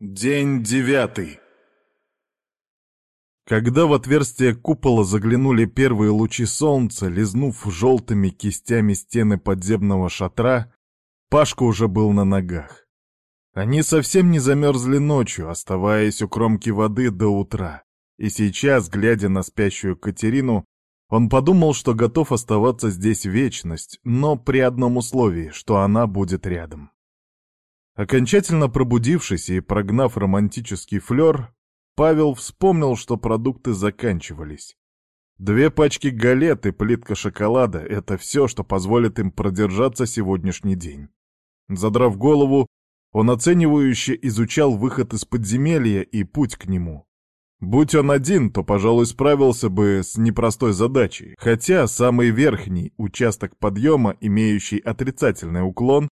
День девятый. Когда в отверстие купола заглянули первые лучи солнца, лизнув желтыми кистями стены подземного шатра, Пашка уже был на ногах. Они совсем не замерзли ночью, оставаясь у кромки воды до утра. И сейчас, глядя на спящую Катерину, он подумал, что готов оставаться здесь вечность, но при одном условии, что она будет рядом. Окончательно пробудившись и прогнав романтический флер, Павел вспомнил, что продукты заканчивались. Две пачки галет и плитка шоколада — это все, что позволит им продержаться сегодняшний день. Задрав голову, он оценивающе изучал выход из подземелья и путь к нему. Будь он один, то, пожалуй, справился бы с непростой задачей, хотя самый верхний участок подъема, имеющий отрицательный уклон,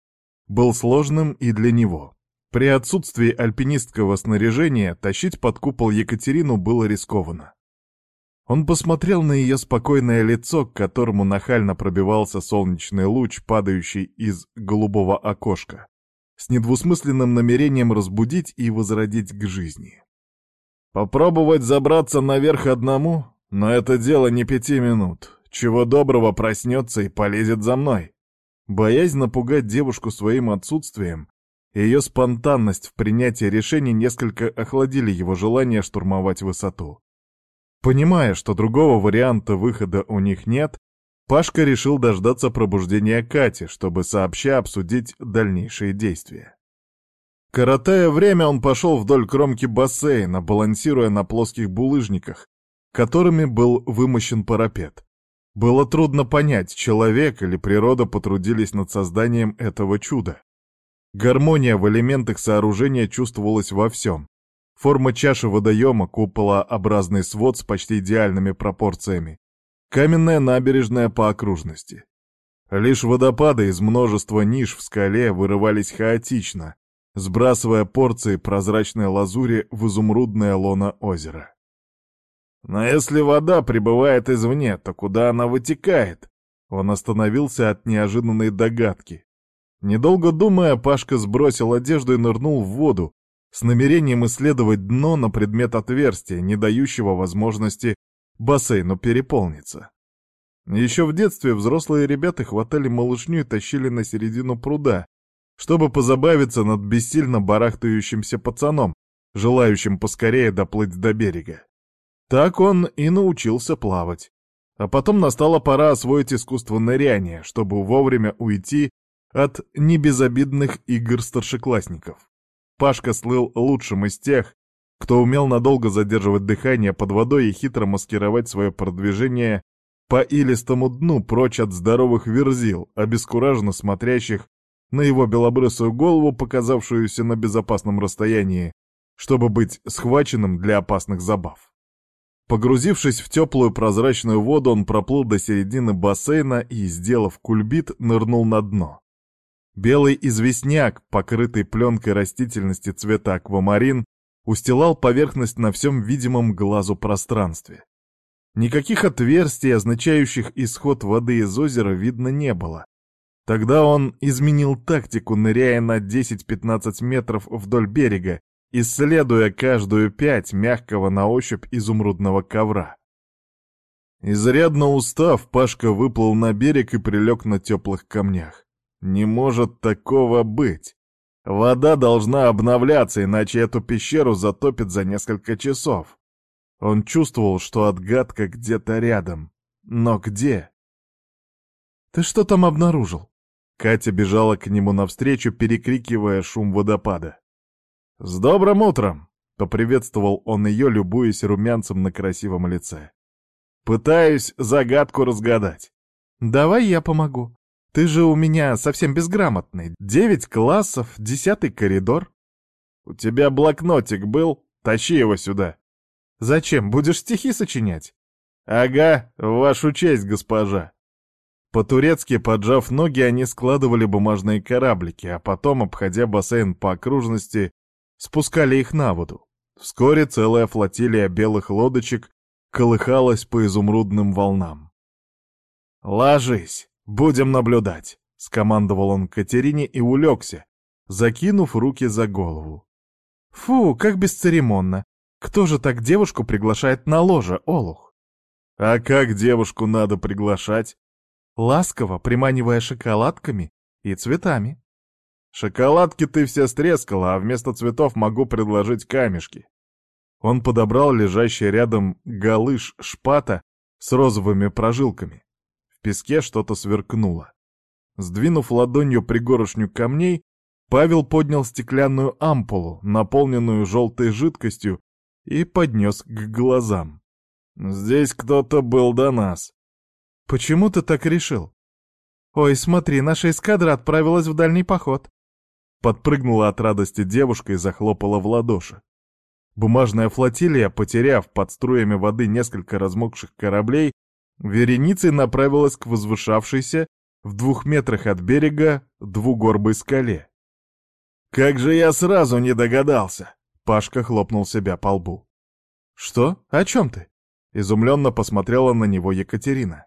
был сложным и для него. При отсутствии альпинистского снаряжения тащить под купол Екатерину было рискованно. Он посмотрел на ее спокойное лицо, к которому нахально пробивался солнечный луч, падающий из голубого окошка, с недвусмысленным намерением разбудить и возродить к жизни. Попробовать забраться наверх одному? Но это дело не пяти минут. Чего доброго проснется и полезет за мной. Боязнь напугать девушку своим отсутствием и ее спонтанность в принятии решений несколько охладили его желание штурмовать высоту. Понимая, что другого варианта выхода у них нет, Пашка решил дождаться пробуждения Кати, чтобы сообща обсудить дальнейшие действия. Коротая время, он пошел вдоль кромки бассейна, балансируя на плоских булыжниках, которыми был вымощен парапет. Было трудно понять, человек или природа потрудились над созданием этого чуда. Гармония в элементах сооружения чувствовалась во всем. Форма чаши водоема, куполообразный свод с почти идеальными пропорциями, каменная набережная по окружности. Лишь водопады из множества ниш в скале вырывались хаотично, сбрасывая порции прозрачной лазури в изумрудное лоно озера. Но если вода прибывает извне, то куда она вытекает? Он остановился от неожиданной догадки. Недолго думая, Пашка сбросил одежду и нырнул в воду, с намерением исследовать дно на предмет отверстия, не дающего возможности бассейну переполниться. Еще в детстве взрослые ребята хватали малышню и тащили на середину пруда, чтобы позабавиться над бессильно барахтающимся пацаном, желающим поскорее доплыть до берега. Так он и научился плавать. А потом настала пора освоить искусство ныряния, чтобы вовремя уйти от небезобидных игр старшеклассников. Пашка слыл лучшим из тех, кто умел надолго задерживать дыхание под водой и хитро маскировать свое продвижение по илистому дну прочь от здоровых верзил, обескураженно смотрящих на его белобрысую голову, показавшуюся на безопасном расстоянии, чтобы быть схваченным для опасных забав. Погрузившись в теплую прозрачную воду, он проплыл до середины бассейна и, сделав кульбит, нырнул на дно. Белый известняк, покрытый пленкой растительности цвета аквамарин, устилал поверхность на всем видимом глазу пространстве. Никаких отверстий, означающих исход воды из озера, видно не было. Тогда он изменил тактику, ныряя на 10-15 метров вдоль берега исследуя каждую пять мягкого на ощупь изумрудного ковра. Изрядно устав, Пашка выплыл на берег и прилег на теплых камнях. Не может такого быть. Вода должна обновляться, иначе эту пещеру затопит за несколько часов. Он чувствовал, что отгадка где-то рядом. Но где? «Ты что там обнаружил?» Катя бежала к нему навстречу, перекрикивая шум водопада. «С добрым утром!» — поприветствовал он ее, любуясь румянцем на красивом лице. «Пытаюсь загадку разгадать». «Давай я помогу. Ты же у меня совсем безграмотный. Девять классов, десятый коридор». «У тебя блокнотик был? Тащи его сюда». «Зачем? Будешь стихи сочинять?» «Ага, вашу честь, госпожа». По-турецки, поджав ноги, они складывали бумажные кораблики, а потом, обходя бассейн по окружности, спускали их на воду. Вскоре целая флотилия белых лодочек колыхалась по изумрудным волнам. «Ложись, будем наблюдать», — скомандовал он Катерине и улегся, закинув руки за голову. Фу, как бесцеремонно. Кто же так девушку приглашает на ложе, Олух? А как девушку надо приглашать? Ласково, приманивая шоколадками и цветами. Шоколадки ты все стрескала, а вместо цветов могу предложить камешки. Он подобрал лежащий рядом галыш шпата с розовыми прожилками. В песке что-то сверкнуло. Сдвинув ладонью пригорошню камней, Павел поднял стеклянную ампулу, наполненную желтой жидкостью, и поднес к глазам. «Здесь кто-то был до нас». «Почему ты так решил?» «Ой, смотри, наша эскадра отправилась в дальний поход». Подпрыгнула от радости девушка и захлопала в ладоши. Бумажная флотилия, потеряв под струями воды несколько размокших кораблей, вереницей направилась к возвышавшейся в двух метрах от берега двугорбой скале. «Как же я сразу не догадался!» Пашка хлопнул себя по лбу. «Что? О чем ты?» Изумленно посмотрела на него Екатерина.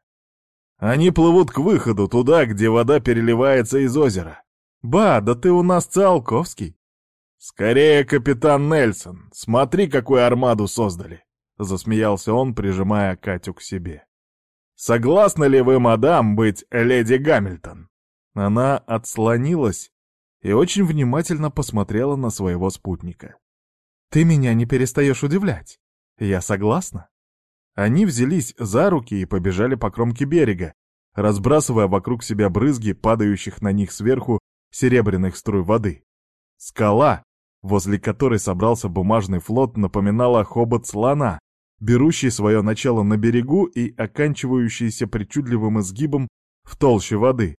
«Они плывут к выходу, туда, где вода переливается из озера. «Ба, да ты у нас Циолковский!» «Скорее, капитан Нельсон, смотри, какую армаду создали!» Засмеялся он, прижимая Катю к себе. «Согласны ли вы, мадам, быть леди Гамильтон?» Она отслонилась и очень внимательно посмотрела на своего спутника. «Ты меня не перестаешь удивлять. Я согласна». Они взялись за руки и побежали по кромке берега, разбрасывая вокруг себя брызги, падающих на них сверху серебряных струй воды. Скала, возле которой собрался бумажный флот, напоминала хобот слона, берущий свое начало на берегу и оканчивающийся причудливым изгибом в толще воды.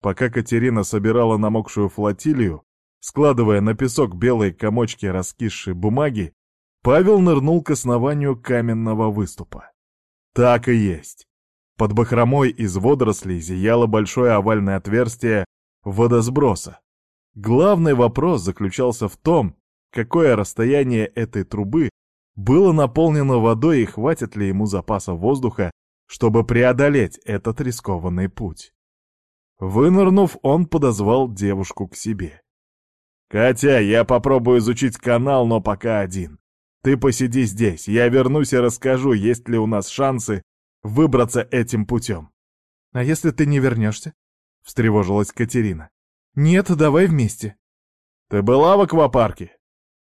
Пока Катерина собирала намокшую флотилию, складывая на песок белые комочки раскисшей бумаги, Павел нырнул к основанию каменного выступа. Так и есть. Под бахромой из водорослей зияло большое овальное отверстие водосброса. Главный вопрос заключался в том, какое расстояние этой трубы было наполнено водой и хватит ли ему запаса воздуха, чтобы преодолеть этот рискованный путь. Вынырнув, он подозвал девушку к себе. «Катя, я попробую изучить канал, но пока один. Ты посиди здесь, я вернусь и расскажу, есть ли у нас шансы выбраться этим путем». «А если ты не вернешься?» — встревожилась Катерина. «Нет, давай вместе». «Ты была в аквапарке?»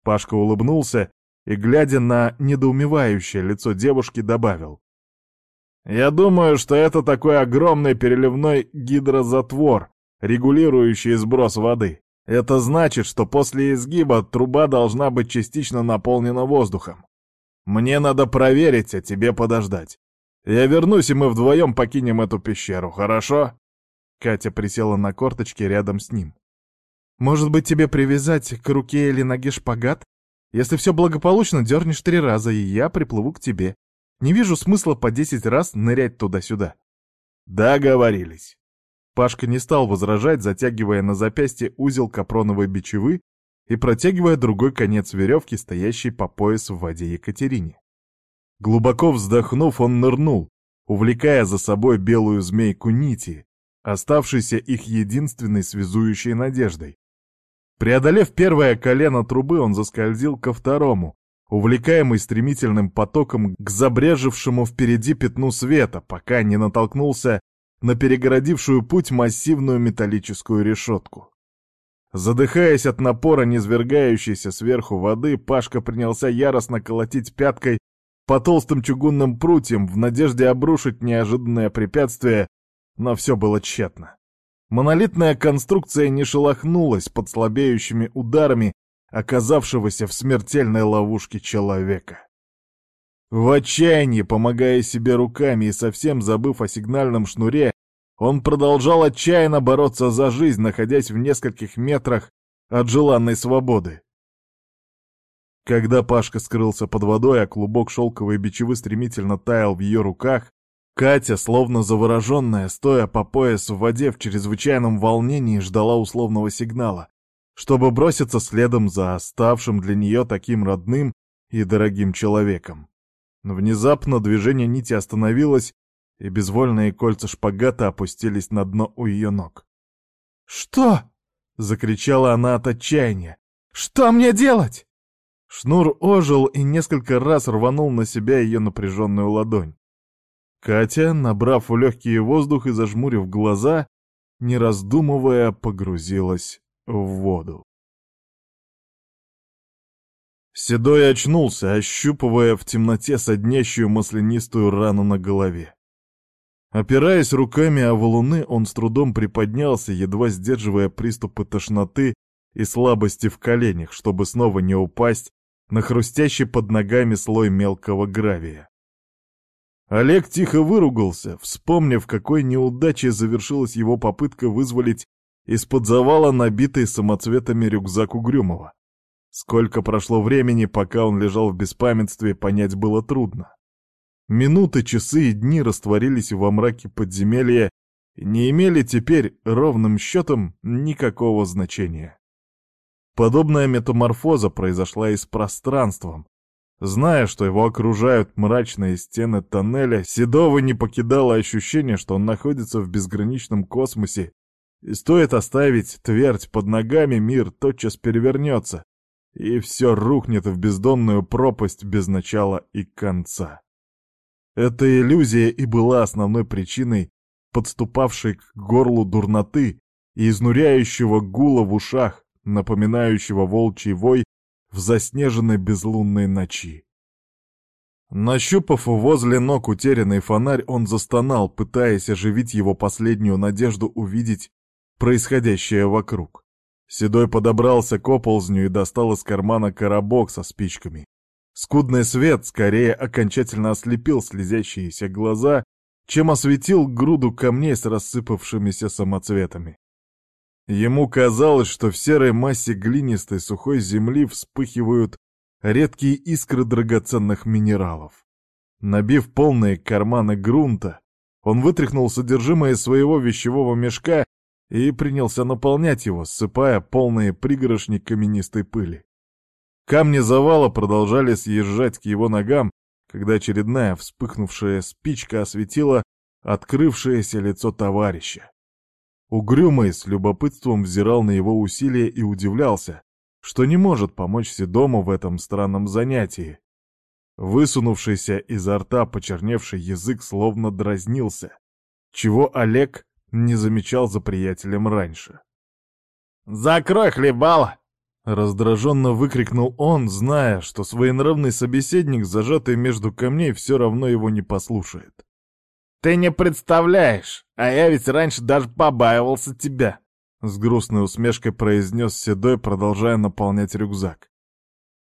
Пашка улыбнулся и, глядя на недоумевающее лицо девушки, добавил. «Я думаю, что это такой огромный переливной гидрозатвор, регулирующий сброс воды. Это значит, что после изгиба труба должна быть частично наполнена воздухом. Мне надо проверить, а тебе подождать. Я вернусь, и мы вдвоем покинем эту пещеру, хорошо?» Катя присела на корточки рядом с ним. «Может быть, тебе привязать к руке или ноге шпагат? Если все благополучно, дернешь три раза, и я приплыву к тебе. Не вижу смысла по десять раз нырять туда-сюда». «Договорились». Пашка не стал возражать, затягивая на запястье узел капроновой бичевы и протягивая другой конец веревки, стоящей по пояс в воде Екатерине. Глубоко вздохнув, он нырнул, увлекая за собой белую змейку нити, оставшейся их единственной связующей надеждой. Преодолев первое колено трубы, он заскользил ко второму, увлекаемый стремительным потоком к забрежевшему впереди пятну света, пока не натолкнулся на перегородившую путь массивную металлическую решетку. Задыхаясь от напора низвергающейся сверху воды, Пашка принялся яростно колотить пяткой по толстым чугунным прутьям в надежде обрушить неожиданное препятствие но все было тщетно. Монолитная конструкция не шелохнулась под слабеющими ударами оказавшегося в смертельной ловушке человека. В отчаянии, помогая себе руками и совсем забыв о сигнальном шнуре, он продолжал отчаянно бороться за жизнь, находясь в нескольких метрах от желанной свободы. Когда Пашка скрылся под водой, а клубок шелковой бичевы стремительно таял в ее руках, Катя, словно завороженная, стоя по пояс в воде в чрезвычайном волнении, ждала условного сигнала, чтобы броситься следом за оставшим для нее таким родным и дорогим человеком. Внезапно движение нити остановилось, и безвольные кольца шпагата опустились на дно у ее ног. «Что?» — закричала она от отчаяния. «Что мне делать?» Шнур ожил и несколько раз рванул на себя ее напряженную ладонь. Катя, набрав в легкий воздух и зажмурив глаза, не раздумывая, погрузилась в воду. Седой очнулся, ощупывая в темноте соднящую маслянистую рану на голове. Опираясь руками о валуны, он с трудом приподнялся, едва сдерживая приступы тошноты и слабости в коленях, чтобы снова не упасть на хрустящий под ногами слой мелкого гравия. Олег тихо выругался, вспомнив, какой неудачей завершилась его попытка вызволить из-под завала набитый самоцветами рюкзак Угрюмова. Сколько прошло времени, пока он лежал в беспамятстве, понять было трудно. Минуты, часы и дни растворились во мраке подземелья и не имели теперь ровным счетом никакого значения. Подобная метаморфоза произошла и с пространством, Зная, что его окружают мрачные стены тоннеля, Седова не покидало ощущение, что он находится в безграничном космосе, и стоит оставить твердь под ногами, мир тотчас перевернется, и все рухнет в бездонную пропасть без начала и конца. Эта иллюзия и была основной причиной подступавшей к горлу дурноты и изнуряющего гула в ушах, напоминающего волчий вой в заснеженной безлунной ночи. Нащупав возле ног утерянный фонарь, он застонал, пытаясь оживить его последнюю надежду увидеть происходящее вокруг. Седой подобрался к оползню и достал из кармана коробок со спичками. Скудный свет скорее окончательно ослепил слезящиеся глаза, чем осветил груду камней с рассыпавшимися самоцветами. Ему казалось, что в серой массе глинистой сухой земли вспыхивают редкие искры драгоценных минералов. Набив полные карманы грунта, он вытряхнул содержимое своего вещевого мешка и принялся наполнять его, ссыпая полные пригорошни каменистой пыли. Камни завала продолжали съезжать к его ногам, когда очередная вспыхнувшая спичка осветила открывшееся лицо товарища. Угрюмый с любопытством взирал на его усилия и удивлялся, что не может помочь Седому в этом странном занятии. Высунувшийся изо рта почерневший язык словно дразнился, чего Олег не замечал за приятелем раньше. «Закрой хлебало!» Раздраженно выкрикнул он, зная, что своенравный собеседник, зажатый между камней, все равно его не послушает. «Ты не представляешь, а я ведь раньше даже побаивался тебя!» С грустной усмешкой произнес Седой, продолжая наполнять рюкзак.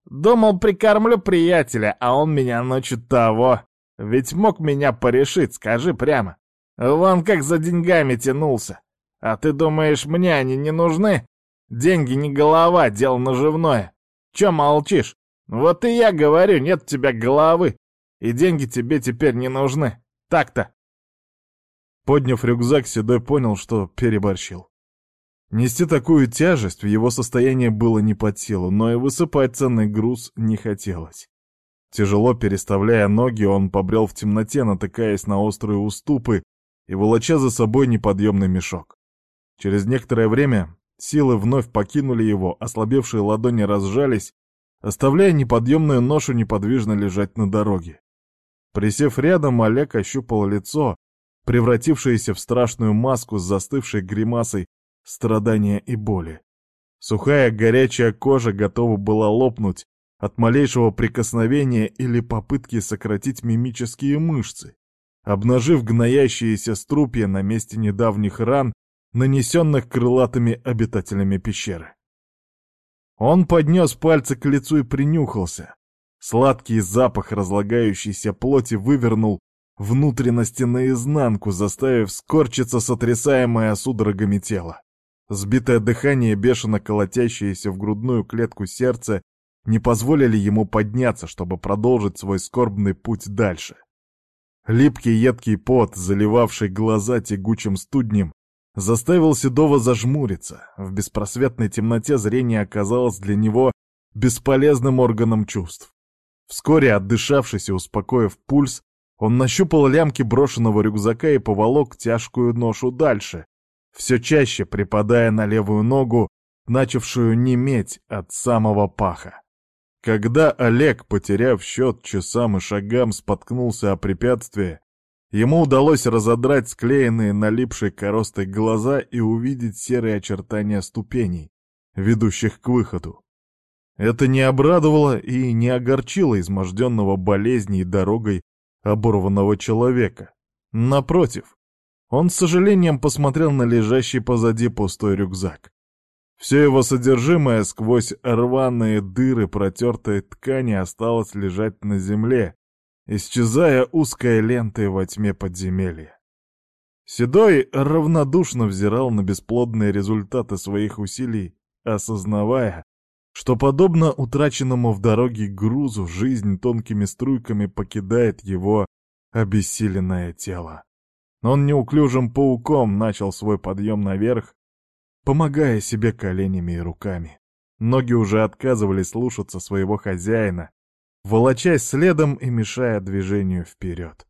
«Думал, прикормлю приятеля, а он меня ночью того. Ведь мог меня порешить, скажи прямо. Вон как за деньгами тянулся. А ты думаешь, мне они не нужны? Деньги не голова, дело наживное. Че молчишь? Вот и я говорю, нет у тебя головы. И деньги тебе теперь не нужны. Так-то. Подняв рюкзак, Седой понял, что переборщил. Нести такую тяжесть в его состоянии было не под силу, но и высыпать ценный груз не хотелось. Тяжело переставляя ноги, он побрел в темноте, натыкаясь на острые уступы и волоча за собой неподъемный мешок. Через некоторое время силы вновь покинули его, ослабевшие ладони разжались, оставляя неподъемную ношу неподвижно лежать на дороге. Присев рядом, Олег ощупал лицо, превратившаяся в страшную маску с застывшей гримасой страдания и боли. Сухая горячая кожа готова была лопнуть от малейшего прикосновения или попытки сократить мимические мышцы, обнажив гноящиеся струпья на месте недавних ран, нанесенных крылатыми обитателями пещеры. Он поднес пальцы к лицу и принюхался. Сладкий запах разлагающейся плоти вывернул внутренности наизнанку, заставив скорчиться сотрясаемое судорогами тело. Сбитое дыхание, бешено колотящееся в грудную клетку сердце, не позволили ему подняться, чтобы продолжить свой скорбный путь дальше. Липкий едкий пот, заливавший глаза тягучим студнем, заставил Седова зажмуриться. В беспросветной темноте зрение оказалось для него бесполезным органом чувств. Вскоре, отдышавшись и успокоив пульс, он нащупал лямки брошенного рюкзака и поволок тяжкую ношу дальше, все чаще припадая на левую ногу, начавшую неметь от самого паха. Когда Олег, потеряв счет часам и шагам, споткнулся о препятствие, ему удалось разодрать склеенные налипшей коростой глаза и увидеть серые очертания ступеней, ведущих к выходу. Это не обрадовало и не огорчило изможденного болезнью и дорогой оборванного человека. Напротив, он с сожалением посмотрел на лежащий позади пустой рюкзак. Все его содержимое сквозь рваные дыры протертой ткани осталось лежать на земле, исчезая узкой лентой во тьме подземелья. Седой равнодушно взирал на бесплодные результаты своих усилий, осознавая, что, подобно утраченному в дороге грузу, жизнь тонкими струйками покидает его обессиленное тело. Он неуклюжим пауком начал свой подъем наверх, помогая себе коленями и руками. Ноги уже отказывались слушаться своего хозяина, волочась следом и мешая движению вперед.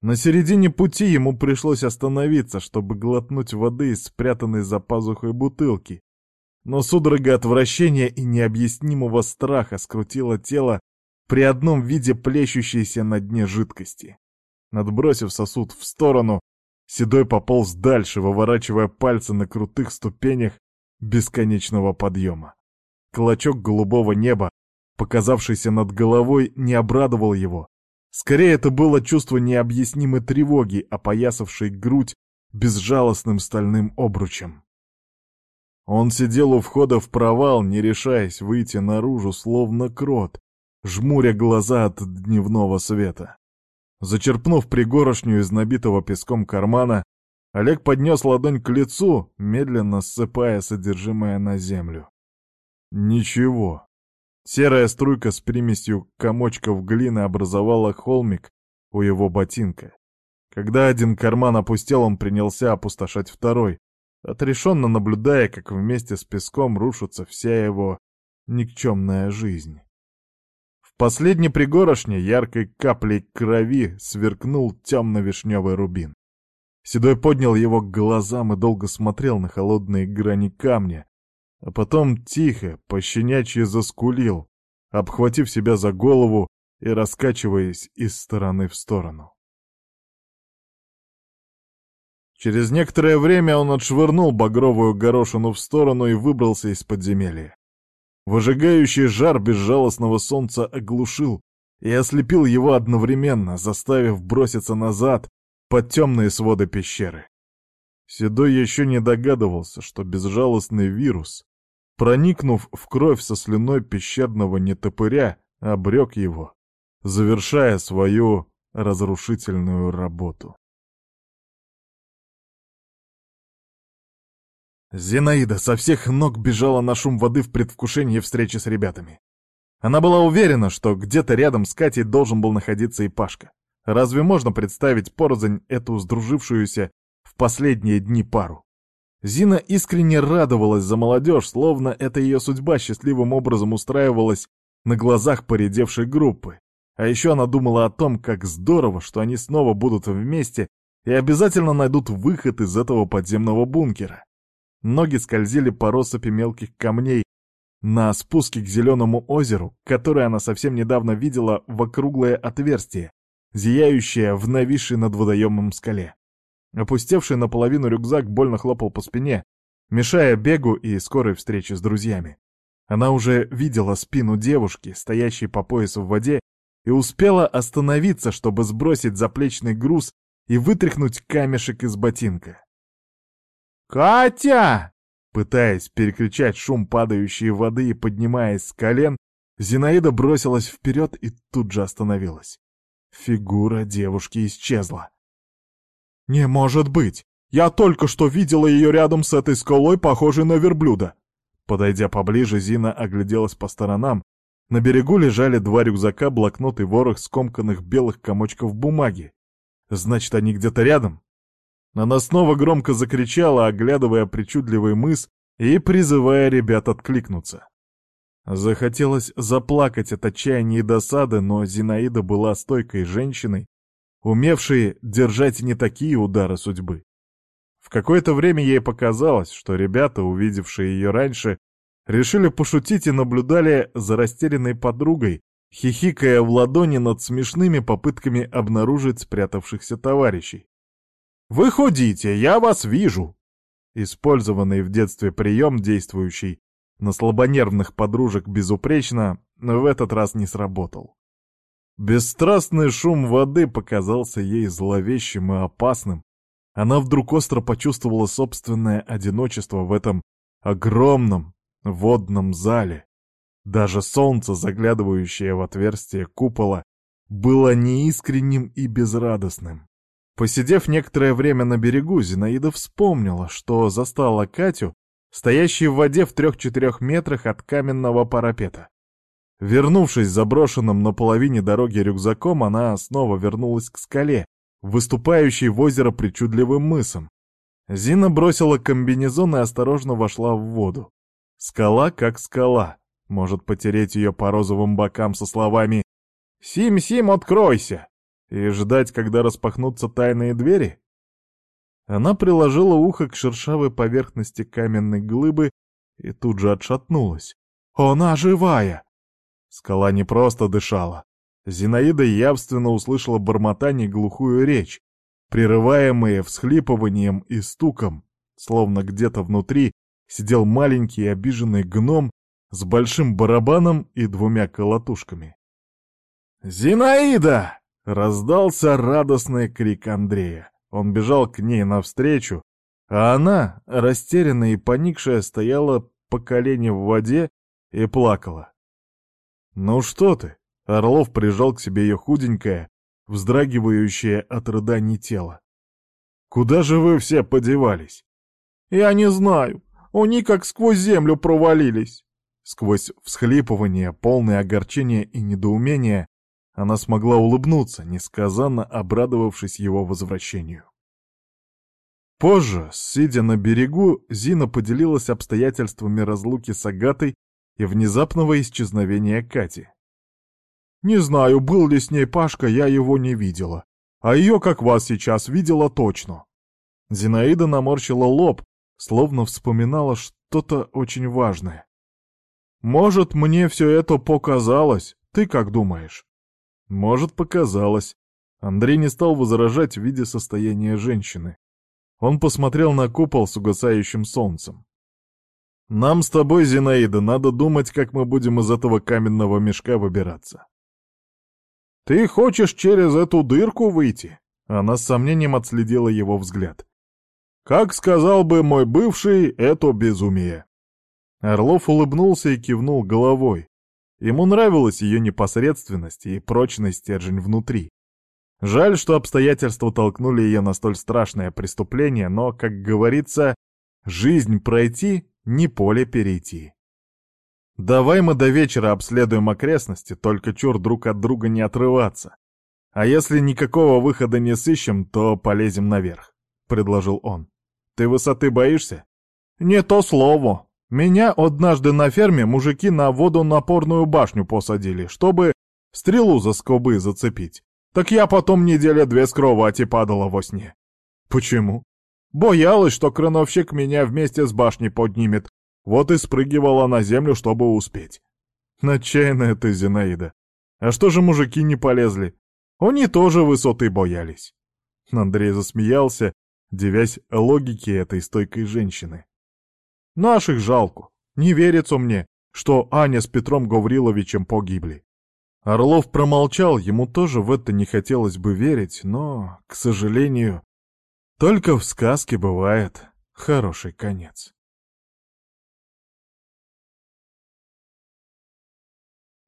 На середине пути ему пришлось остановиться, чтобы глотнуть воды из спрятанной за пазухой бутылки. Но судорога отвращения и необъяснимого страха скрутила тело при одном виде плещущейся на дне жидкости. Надбросив сосуд в сторону, Седой пополз дальше, выворачивая пальцы на крутых ступенях бесконечного подъема. Клочок голубого неба, показавшийся над головой, не обрадовал его. Скорее, это было чувство необъяснимой тревоги, опоясавшей грудь безжалостным стальным обручем. Он сидел у входа в провал, не решаясь выйти наружу, словно крот, жмуря глаза от дневного света. Зачерпнув пригорошню из набитого песком кармана, Олег поднес ладонь к лицу, медленно ссыпая содержимое на землю. Ничего. Серая струйка с примесью комочков глины образовала холмик у его ботинка. Когда один карман опустел, он принялся опустошать второй, отрешенно наблюдая, как вместе с песком рушится вся его никчемная жизнь последней пригорошне яркой каплей крови сверкнул темно-вишневый рубин. Седой поднял его к глазам и долго смотрел на холодные грани камня, а потом тихо, пощенячьи заскулил, обхватив себя за голову и раскачиваясь из стороны в сторону. Через некоторое время он отшвырнул багровую горошину в сторону и выбрался из подземелья. Выжигающий жар безжалостного солнца оглушил и ослепил его одновременно, заставив броситься назад под темные своды пещеры. Седой еще не догадывался, что безжалостный вирус, проникнув в кровь со слюной пещерного нетопыря, обрек его, завершая свою разрушительную работу. Зинаида со всех ног бежала на шум воды в предвкушении встречи с ребятами. Она была уверена, что где-то рядом с Катей должен был находиться и Пашка. Разве можно представить порознь эту сдружившуюся в последние дни пару? Зина искренне радовалась за молодежь, словно это ее судьба счастливым образом устраивалась на глазах поредевшей группы. А еще она думала о том, как здорово, что они снова будут вместе и обязательно найдут выход из этого подземного бункера. Ноги скользили по россыпи мелких камней на спуске к зеленому озеру, которое она совсем недавно видела в округлое отверстие, зияющее в нависшей над водоемом скале. Опустевший наполовину рюкзак больно хлопал по спине, мешая бегу и скорой встрече с друзьями. Она уже видела спину девушки, стоящей по поясу в воде, и успела остановиться, чтобы сбросить заплечный груз и вытряхнуть камешек из ботинка. «Катя!» Пытаясь перекричать шум падающей воды и поднимаясь с колен, Зинаида бросилась вперед и тут же остановилась. Фигура девушки исчезла. «Не может быть! Я только что видела ее рядом с этой скалой, похожей на верблюда!» Подойдя поближе, Зина огляделась по сторонам. На берегу лежали два рюкзака, блокнот и ворох скомканных белых комочков бумаги. Значит, они где-то рядом? Она снова громко закричала, оглядывая причудливый мыс и призывая ребят откликнуться. Захотелось заплакать от отчаяния и досады, но Зинаида была стойкой женщиной, умевшей держать не такие удары судьбы. В какое-то время ей показалось, что ребята, увидевшие ее раньше, Решили пошутить и наблюдали за растерянной подругой, хихикая в ладони над смешными попытками обнаружить спрятавшихся товарищей. «Выходите, я вас вижу!» Использованный в детстве прием, действующий на слабонервных подружек безупречно, в этот раз не сработал. Бесстрастный шум воды показался ей зловещим и опасным. Она вдруг остро почувствовала собственное одиночество в этом огромном водном зале. Даже солнце, заглядывающее в отверстие купола, было неискренним и безрадостным. Посидев некоторое время на берегу, Зинаида вспомнила, что застала Катю, стоящей в воде в трех-четырех метрах от каменного парапета. Вернувшись заброшенным на половине дороги рюкзаком, она снова вернулась к скале, выступающей в озеро причудливым мысом. Зина бросила комбинезон и осторожно вошла в воду. Скала как скала. Может потереть ее по розовым бокам со словами «Сим-Сим, откройся!» И ждать, когда распахнутся тайные двери? Она приложила ухо к шершавой поверхности каменной глыбы и тут же отшатнулась. «Она живая!» Скала не просто дышала. Зинаида явственно услышала бормотание глухую речь, прерываемые всхлипыванием и стуком, словно где-то внутри сидел маленький обиженный гном с большим барабаном и двумя колотушками. «Зинаида!» — раздался радостный крик Андрея. Он бежал к ней навстречу, а она, растерянная и поникшая, стояла по колени в воде и плакала. «Ну что ты?» — Орлов прижал к себе ее худенькое, вздрагивающее от рыданий тело. «Куда же вы все подевались?» «Я не знаю. Они как сквозь землю провалились». Сквозь всхлипывание, полное огорчения и недоумения, она смогла улыбнуться, несказанно обрадовавшись его возвращению. Позже, сидя на берегу, Зина поделилась обстоятельствами разлуки с Агатой и внезапного исчезновения Кати. «Не знаю, был ли с ней Пашка, я его не видела. А ее, как вас сейчас, видела точно». Зинаида наморщила лоб, словно вспоминала что-то очень важное. «Может, мне все это показалось? Ты как думаешь?» «Может, показалось». Андрей не стал возражать, видя состояние женщины. Он посмотрел на купол с угасающим солнцем. Нам с тобой, Зинаида, надо думать, как мы будем из этого каменного мешка выбираться. Ты хочешь через эту дырку выйти? Она с сомнением отследила его взгляд. Как сказал бы мой бывший, это безумие. Орлов улыбнулся и кивнул головой. Ему нравилась ее непосредственность и прочный стержень внутри. Жаль, что обстоятельства толкнули ее на столь страшное преступление, но, как говорится, жизнь пройти не поле перейти. Давай мы до вечера обследуем окрестности, только чур друг от друга не отрываться. А если никакого выхода не сыщем, то полезем наверх, — предложил он. Ты высоты боишься? Не то слово. Меня однажды на ферме мужики на водонапорную башню посадили, чтобы стрелу за скобы зацепить. Так я потом неделя две с кровати падала во сне. Почему? Боялась, что крановщик меня вместе с башней поднимет. Вот и спрыгивала на землю, чтобы успеть. Отчаянная ты, Зинаида. А что же мужики не полезли? Они тоже высоты боялись. Андрей засмеялся, девясь логике этой стойкой женщины. Наших жалко. Не верится мне, что Аня с Петром Гавриловичем погибли. Орлов промолчал, ему тоже в это не хотелось бы верить, но, к сожалению, только в сказке бывает хороший конец.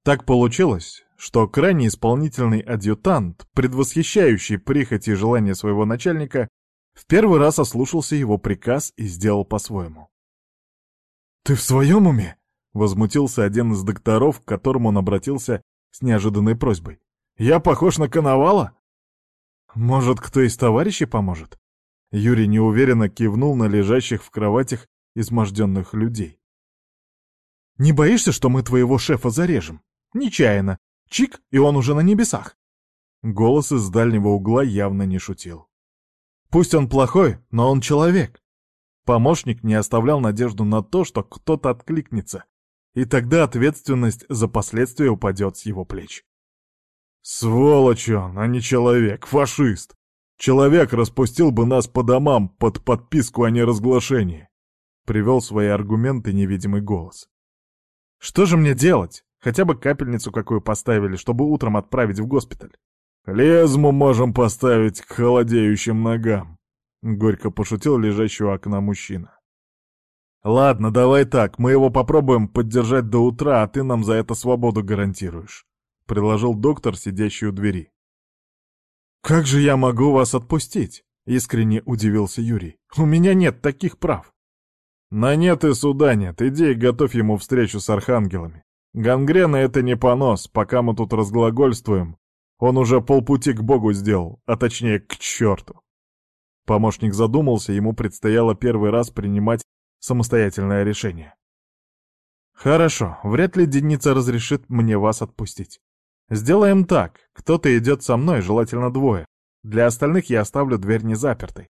Так получилось, что крайне исполнительный адъютант, предвосхищающий прихоти и желания своего начальника, в первый раз ослушался его приказ и сделал по-своему. «Ты в своем уме?» — возмутился один из докторов, к которому он обратился с неожиданной просьбой. «Я похож на коновала?» «Может, кто из товарищей поможет?» Юрий неуверенно кивнул на лежащих в кроватях изможденных людей. «Не боишься, что мы твоего шефа зарежем? Нечаянно. Чик, и он уже на небесах». Голос из дальнего угла явно не шутил. «Пусть он плохой, но он человек. Помощник не оставлял надежду на то, что кто-то откликнется, и тогда ответственность за последствия упадет с его плеч. Сволочь он, а не человек, фашист. Человек распустил бы нас по домам под подписку о неразглашении. Привел свои аргументы невидимый голос. Что же мне делать? Хотя бы капельницу какую поставили, чтобы утром отправить в госпиталь. Лезму можем поставить к холодеющим ногам. Горько пошутил лежащий у окна мужчина. «Ладно, давай так, мы его попробуем поддержать до утра, а ты нам за это свободу гарантируешь», — предложил доктор, сидящий у двери. «Как же я могу вас отпустить?» — искренне удивился Юрий. «У меня нет таких прав». «На нет и суда нет, иди и готовь ему встречу с архангелами. Гангрена — это не понос, пока мы тут разглагольствуем. Он уже полпути к Богу сделал, а точнее к черту». Помощник задумался, ему предстояло первый раз принимать самостоятельное решение. «Хорошо, вряд ли Деница разрешит мне вас отпустить. Сделаем так, кто-то идет со мной, желательно двое. Для остальных я оставлю дверь не запертой.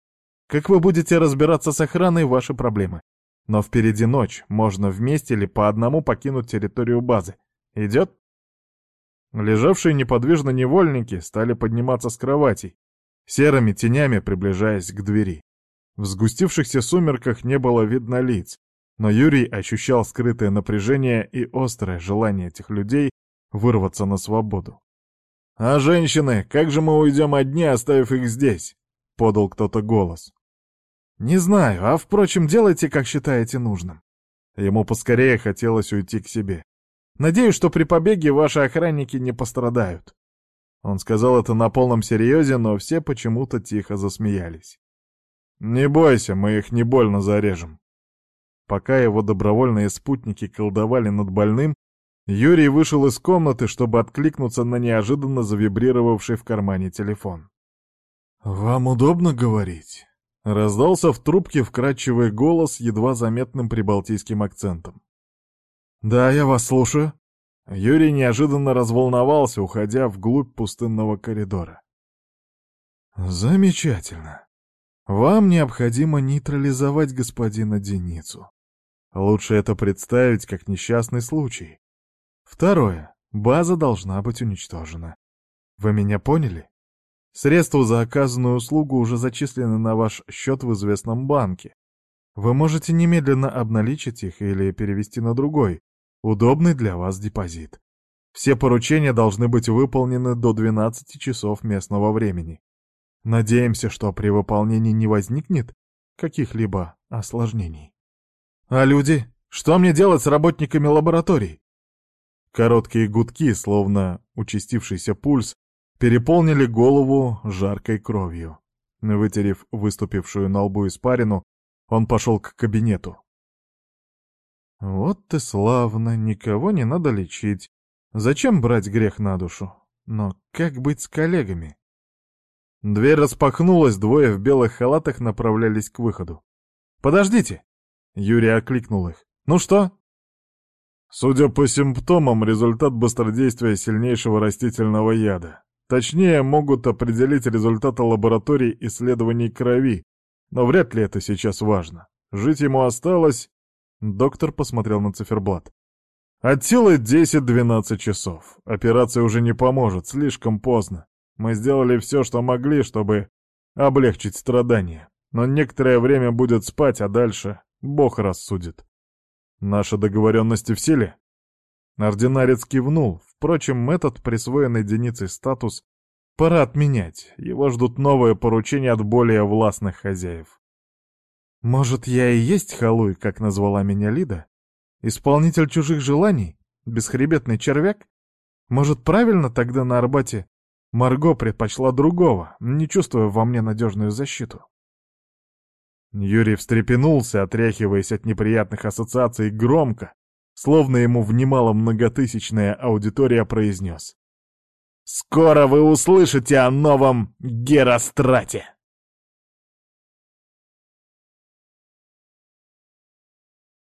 Как вы будете разбираться с охраной, ваши проблемы. Но впереди ночь, можно вместе или по одному покинуть территорию базы. Идет?» Лежавшие неподвижно невольники стали подниматься с кроватей, серыми тенями приближаясь к двери. В сгустившихся сумерках не было видно лиц, но Юрий ощущал скрытое напряжение и острое желание этих людей вырваться на свободу. «А женщины, как же мы уйдем одни, оставив их здесь?» — подал кто-то голос. «Не знаю, а, впрочем, делайте, как считаете нужным». Ему поскорее хотелось уйти к себе. «Надеюсь, что при побеге ваши охранники не пострадают». Он сказал это на полном серьезе, но все почему-то тихо засмеялись. «Не бойся, мы их не больно зарежем». Пока его добровольные спутники колдовали над больным, Юрий вышел из комнаты, чтобы откликнуться на неожиданно завибрировавший в кармане телефон. «Вам удобно говорить?» — раздался в трубке вкрадчивый голос едва заметным прибалтийским акцентом. «Да, я вас слушаю». Юрий неожиданно разволновался, уходя вглубь пустынного коридора. «Замечательно. Вам необходимо нейтрализовать господина Деницу. Лучше это представить как несчастный случай. Второе. База должна быть уничтожена. Вы меня поняли? Средства за оказанную услугу уже зачислены на ваш счет в известном банке. Вы можете немедленно обналичить их или перевести на другой, Удобный для вас депозит. Все поручения должны быть выполнены до 12 часов местного времени. Надеемся, что при выполнении не возникнет каких-либо осложнений. А люди? Что мне делать с работниками лабораторий? Короткие гудки, словно участившийся пульс, переполнили голову жаркой кровью. Вытерев выступившую на лбу испарину, он пошел к кабинету. Вот ты славно, никого не надо лечить. Зачем брать грех на душу? Но как быть с коллегами? Дверь распахнулась, двое в белых халатах направлялись к выходу. «Подождите!» Юрий окликнул их. «Ну что?» Судя по симптомам, результат быстродействия сильнейшего растительного яда. Точнее, могут определить результаты лабораторий исследований крови, но вряд ли это сейчас важно. Жить ему осталось Доктор посмотрел на циферблат. От силы 10-12 часов. Операция уже не поможет, слишком поздно. Мы сделали все, что могли, чтобы облегчить страдания. Но некоторое время будет спать, а дальше Бог рассудит. Наши договоренности в силе? Ординарец кивнул. Впрочем, этот присвоенный Деницей статус пора отменять. Его ждут новые поручения от более властных хозяев. Может, я и есть халуй, как назвала меня Лида? Исполнитель чужих желаний? Бесхребетный червяк? Может, правильно тогда на Арбате Марго предпочла другого, не чувствуя во мне надежную защиту? Юрий встрепенулся, отряхиваясь от неприятных ассоциаций громко, словно ему внимала многотысячная аудитория, произнес. «Скоро вы услышите о новом Герострате!»